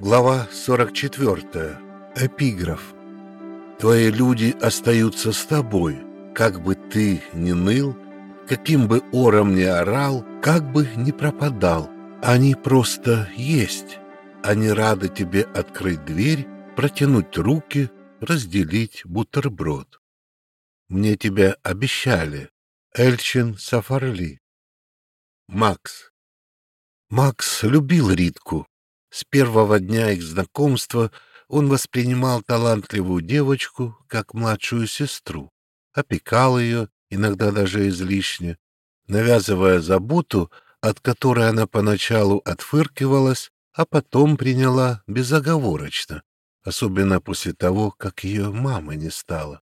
Глава 44. Эпиграф. Твои люди остаются с тобой, как бы ты ни ныл, каким бы ором ни орал, как бы ни пропадал. Они просто есть. Они рады тебе открыть дверь, протянуть руки, разделить бутерброд. Мне тебя обещали. Эльчин Сафарли. Макс. Макс любил Ритку. С первого дня их знакомства он воспринимал талантливую девочку как младшую сестру, опекал ее, иногда даже излишне, навязывая заботу, от которой она поначалу отфыркивалась, а потом приняла безоговорочно, особенно после того, как ее мамы не стало.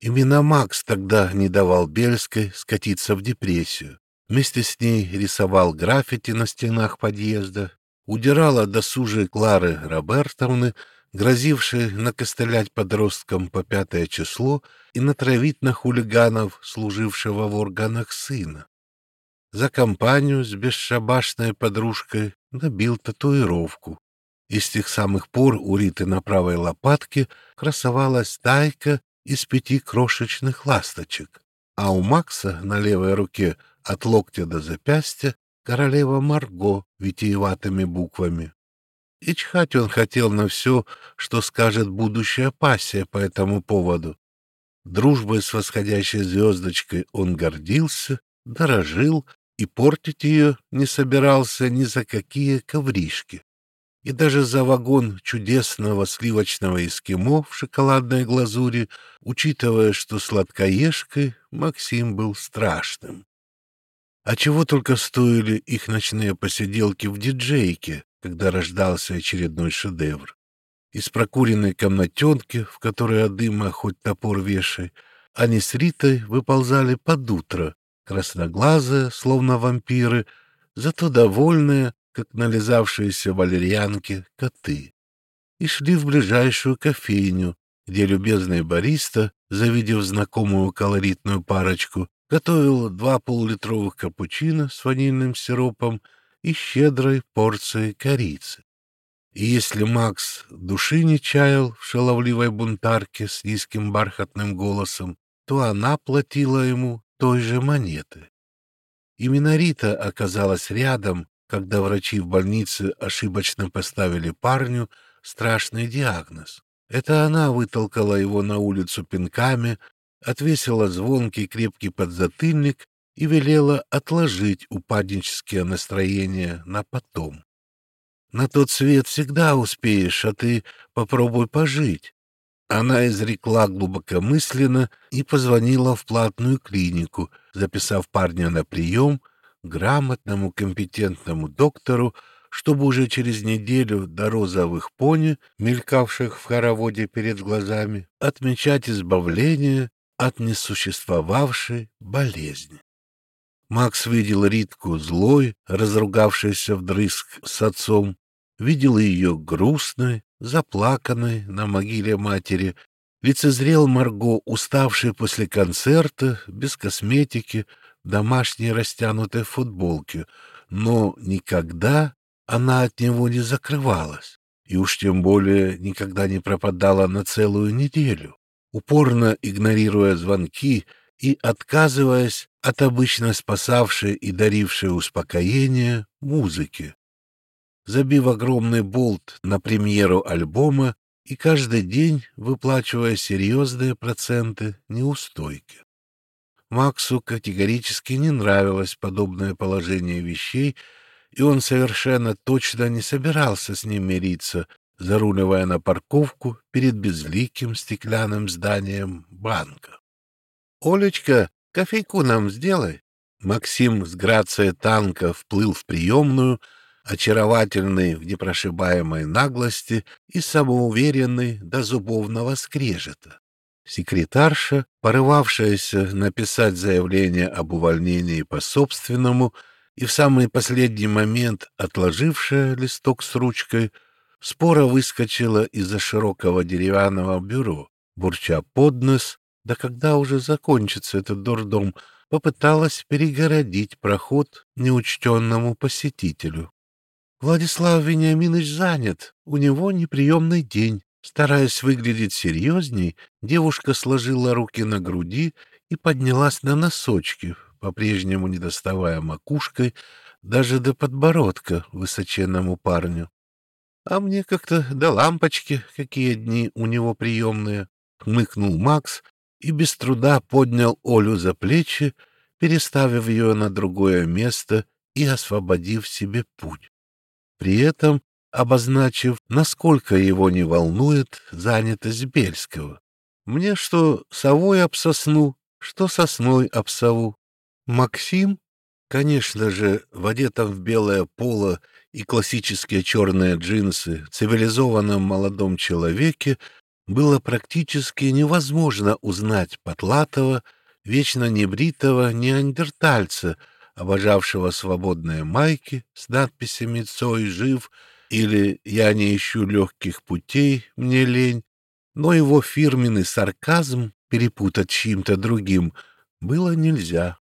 Именно Макс тогда не давал Бельской скатиться в депрессию. Вместе с ней рисовал граффити на стенах подъезда, удирал от досужей Клары Робертовны, грозившей накостылять подросткам по пятое число и натравить на хулиганов, служившего в органах сына. За компанию с бесшабашной подружкой набил татуировку. И с тех самых пор у Риты на правой лопатке красовалась тайка из пяти крошечных ласточек, а у Макса на левой руке от локтя до запястья королева Марго витиеватыми буквами. И чхать он хотел на все, что скажет будущая пассия по этому поводу. Дружбой с восходящей звездочкой он гордился, дорожил и портить ее не собирался ни за какие ковришки. И даже за вагон чудесного сливочного эскимо в шоколадной глазури, учитывая, что сладкоежкой Максим был страшным. А чего только стоили их ночные посиделки в диджейке, когда рождался очередной шедевр. Из прокуренной комнатенки, в которой от дыма хоть топор вешай, они с Ритой выползали под утро, красноглазые, словно вампиры, зато довольные, как нализавшиеся валерьянки коты, и шли в ближайшую кофейню, где любезный бариста, завидев знакомую колоритную парочку, готовил два полулитровых капучино с ванильным сиропом и щедрой порцией корицы. И если Макс души не чаял в шаловливой бунтарке с низким бархатным голосом, то она платила ему той же монеты. Именно Рита оказалась рядом, когда врачи в больнице ошибочно поставили парню страшный диагноз. Это она вытолкала его на улицу пинками, отвесила звонкий крепкий подзатыльник и велела отложить упаднические настроения на потом. На тот свет всегда успеешь, а ты попробуй пожить. Она изрекла глубокомысленно и позвонила в платную клинику, записав парня на прием грамотному компетентному доктору, чтобы уже через неделю до розовых пони, мелькавших в хороводе перед глазами, отмечать избавление от несуществовавшей болезни. Макс видел Ритку злой, разругавшейся вдрызг с отцом, видел ее грустной, заплаканной на могиле матери, лицезрел Марго, уставшей после концерта, без косметики, домашней растянутой футболке, но никогда она от него не закрывалась, и уж тем более никогда не пропадала на целую неделю упорно игнорируя звонки и отказываясь от обычно спасавшей и дарившей успокоение музыки. Забив огромный болт на премьеру альбома и каждый день выплачивая серьезные проценты неустойки. Максу категорически не нравилось подобное положение вещей, и он совершенно точно не собирался с ним мириться, заруливая на парковку перед безликим стеклянным зданием банка. — Олечка, кофейку нам сделай. Максим с грацией танка вплыл в приемную, очаровательный в непрошибаемой наглости и самоуверенный до зубовного скрежета. Секретарша, порывавшаяся написать заявление об увольнении по собственному и в самый последний момент отложившая листок с ручкой, спора выскочила из-за широкого деревянного бюро, бурча под нос, да когда уже закончится этот дурдом, попыталась перегородить проход неучтенному посетителю. Владислав Вениаминович занят, у него неприемный день. Стараясь выглядеть серьезней, девушка сложила руки на груди и поднялась на носочки, по-прежнему не доставая макушкой даже до подбородка высоченному парню. А мне как-то до лампочки, какие дни у него приемные, — хмыкнул Макс и без труда поднял Олю за плечи, переставив ее на другое место и освободив себе путь. При этом обозначив, насколько его не волнует занятость Бельского. Мне что совой обсосну, что сосной обсову. Максим, конечно же, в одетом в белое поло и классические черные джинсы цивилизованном молодом человеке было практически невозможно узнать Потлатова, вечно небритого неандертальца, обожавшего свободные майки с надписями «Цой жив» или «Я не ищу легких путей, мне лень», но его фирменный сарказм перепутать чьим-то другим было нельзя.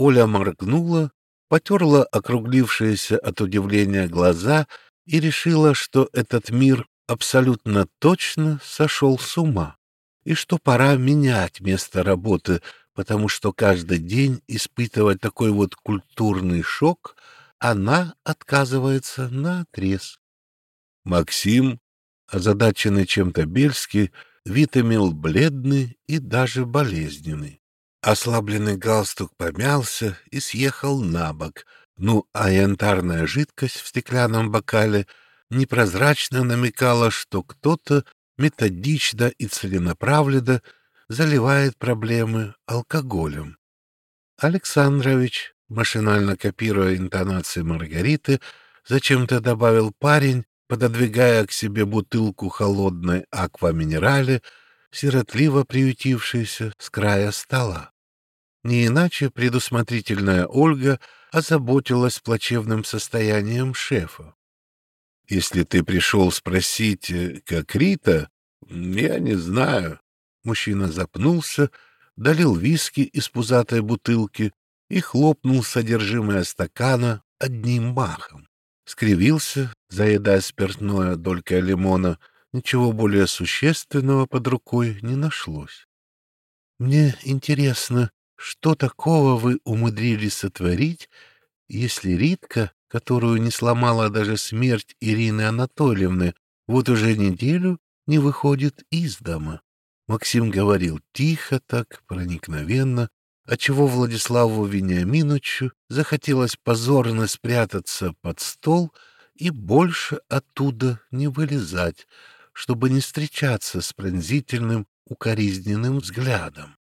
Оля моргнула, потерла округлившиеся от удивления глаза и решила, что этот мир абсолютно точно сошел с ума, и что пора менять место работы, потому что каждый день испытывать такой вот культурный шок она отказывается на отрез. Максим, озадаченный чем-то Бельский, вид имел бледный и даже болезненный. Ослабленный галстук помялся и съехал на бок, ну а янтарная жидкость в стеклянном бокале непрозрачно намекала, что кто-то методично и целенаправленно заливает проблемы алкоголем. Александрович, машинально копируя интонации Маргариты, зачем-то добавил парень, пододвигая к себе бутылку холодной акваминерали, сиротливо приютившейся с края стола. Не иначе предусмотрительная Ольга озаботилась плачевным состоянием шефа. «Если ты пришел спросить, э, как Рита, я не знаю». Мужчина запнулся, долил виски из пузатой бутылки и хлопнул содержимое стакана одним махом. Скривился, заедая спиртное долькой лимона, ничего более существенного под рукой не нашлось. Мне интересно, что такого вы умудрились сотворить, если Ритка, которую не сломала даже смерть Ирины Анатольевны, вот уже неделю не выходит из дома? Максим говорил тихо так, проникновенно, отчего Владиславу Вениаминовичу захотелось позорно спрятаться под стол и больше оттуда не вылезать, чтобы не встречаться с пронзительным, укоризненным взглядом.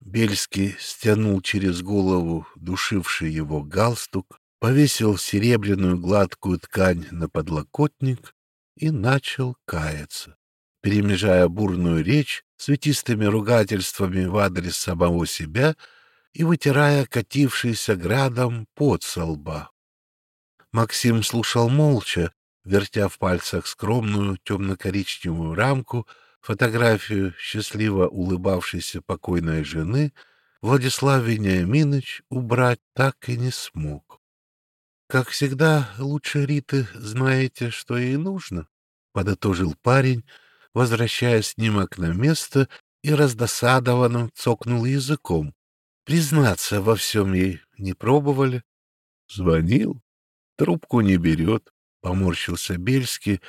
Бельский стянул через голову душивший его галстук, повесил серебряную гладкую ткань на подлокотник и начал каяться, перемежая бурную речь светистыми ругательствами в адрес самого себя и вытирая катившийся градом пот со лба. Максим слушал молча, вертя в пальцах скромную темно-коричневую рамку, фотографию счастливо улыбавшейся покойной жены, Владислав Вениаминович убрать так и не смог. «Как всегда, лучше Риты знаете, что ей нужно», — подытожил парень, возвращая снимок на место и раздосадованно цокнул языком. Признаться во всем ей не пробовали. Звонил, трубку не берет, поморщился Бельский,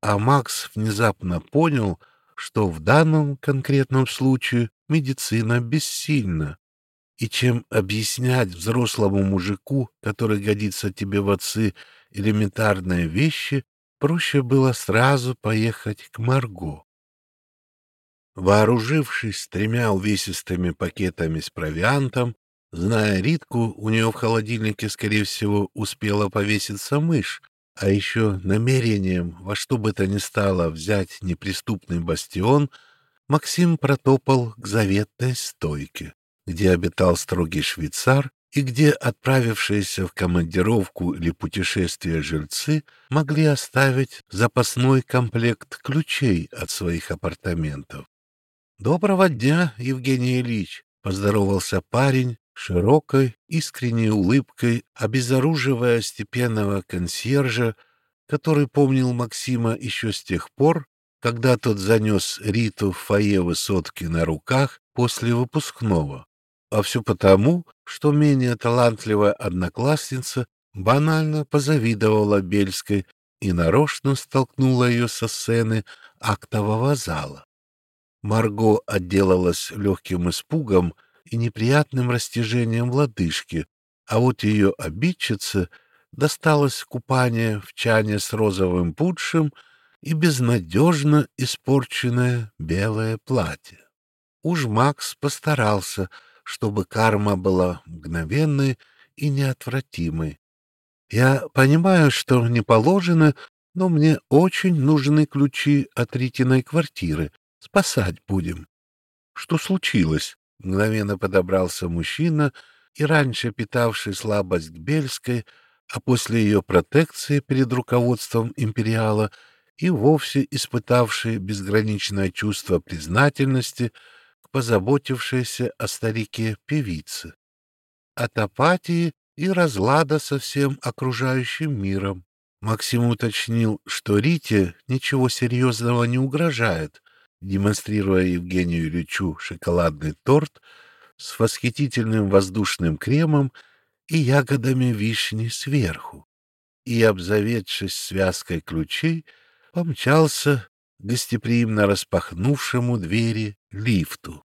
а Макс внезапно понял, что в данном конкретном случае медицина бессильна. И чем объяснять взрослому мужику, который годится тебе в отцы, элементарные вещи, проще было сразу поехать к Марго. Вооружившись тремя увесистыми пакетами с провиантом, зная Ритку, у нее в холодильнике, скорее всего, успела повеситься мышь, а еще намерением во что бы то ни стало взять неприступный бастион, Максим протопал к заветной стойке, где обитал строгий швейцар и где отправившиеся в командировку или путешествие жильцы могли оставить запасной комплект ключей от своих апартаментов. «Доброго дня, Евгений Ильич!» — поздоровался парень, широкой, искренней улыбкой, обезоруживая степенного консьержа, который помнил Максима еще с тех пор, когда тот занес Риту в фойе высотки на руках после выпускного. А все потому, что менее талантливая одноклассница банально позавидовала Бельской и нарочно столкнула ее со сцены актового зала. Марго отделалась легким испугом и неприятным растяжением лодыжки, а вот ее обидчице досталось купание в чане с розовым пудшем и безнадежно испорченное белое платье. Уж Макс постарался, чтобы карма была мгновенной и неотвратимой. Я понимаю, что не положено, но мне очень нужны ключи от Ритиной квартиры. Спасать будем. Что случилось? Мгновенно подобрался мужчина, и раньше питавший слабость к Бельской, а после ее протекции перед руководством империала и вовсе испытавший безграничное чувство признательности к позаботившейся о старике певице. От апатии и разлада со всем окружающим миром. Максим уточнил, что Рите ничего серьезного не угрожает, демонстрируя Евгению Ильичу шоколадный торт с восхитительным воздушным кремом и ягодами вишни сверху. И, обзаведшись связкой ключей, помчался гостеприимно распахнувшему двери лифту.